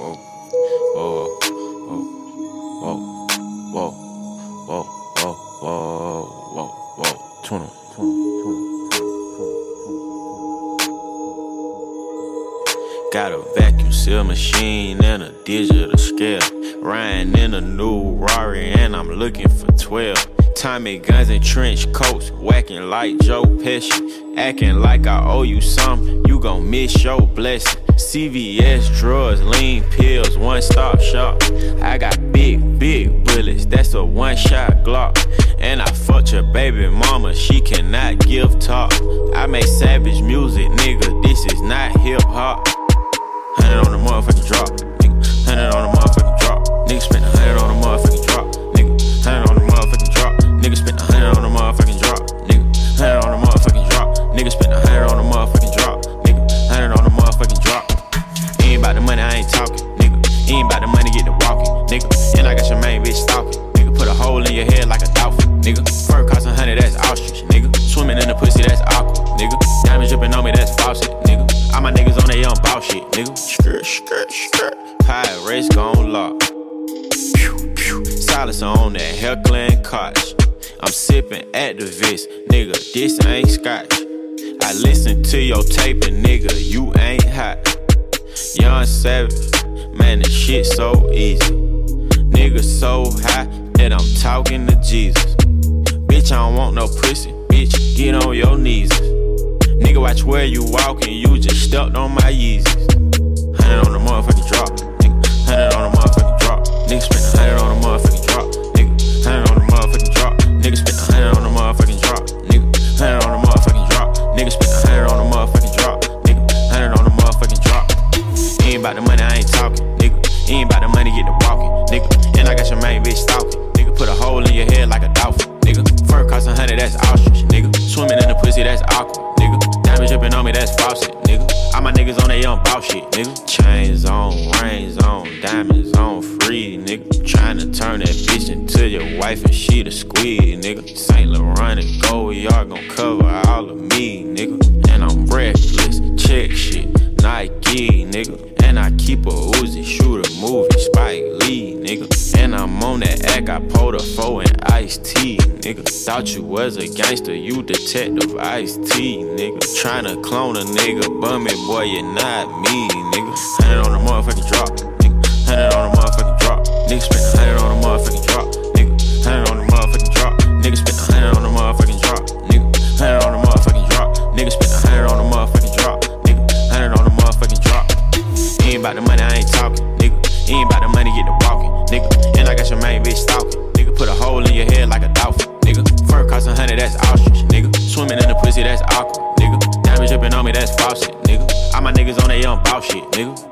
whoa, whoa, whoa, whoa, whoa, whoa, whoa, whoa, whoa, tuna, tuna, tuna, Got a vacuum seal machine and a digital scale. Riding in a new Rari and I'm looking for 12. Tommy guns and trench coats, whacking like Joe Pesci. Acting like I owe you something, you gon' miss your blessing. CVS drugs, lean pills, one stop shop. I got big, big bullets, that's a one shot Glock. And I fucked your baby mama, she cannot give talk. I make savage music, nigga, this is not hip hop. Hundred on the motherfucking drop, money, I ain't talking, nigga. Ain't about the money, get the walking, nigga. And I got your main bitch stalking, nigga. Put a hole in your head like a dolphin, nigga. Fur cost a hundred, that's ostrich, nigga. Swimming in the pussy, that's aqua, nigga. Diamonds dripping on me, that's faucet, nigga. All my niggas on they young boss shit, nigga. Skirt, skirt, skirt. Pirates gon' lock. Pew, pew. Silence on that heckling cottage. I'm sipping Actavis, nigga. This ain't scotch. I listen to your tape and nigga, you ain't hot. Young savage, man, this shit so easy. Nigga so high that I'm talking to Jesus. Bitch, I don't want no pussy. Bitch, get on your knees. Nigga, watch where you walking. You just stepped on my Yeezys. Hundred on the motherfucking drop. That's ostrich. Nigga, swimming in the pussy, that's aqua. Nigga, diamonds dripping on me, that's faucet. Nigga, all my niggas on they young boss shit. Nigga, chains on, rings on, diamonds on, free. Nigga, tryna turn that bitch into your wife and she the squeeze. Nigga, Saint Laurent and Goyard gon' cover all of me. Nigga, and I'm reckless, check shit, Nike. Nigga, and I keep a Uzi, shoot a movie, Spike Lee, nigga. And I'm on that act, I pulled a four and iced T, nigga. Thought you was a gangster, you detective Ice-T, nigga. Tryna clone a nigga, bummy boy, you're not me, nigga. Hundred on the motherfucking drop, nigga. Hundred on the motherfucking drop, nigga. Spent got your main bitch stalking, nigga. Put a hole in your head like a dolphin, nigga. Fur cost a hundred, that's ostrich, nigga. Swimming in the pussy, that's aqua, nigga. Diamonds dripping on me, that's faucet, nigga. All my niggas on they young boss shit, nigga.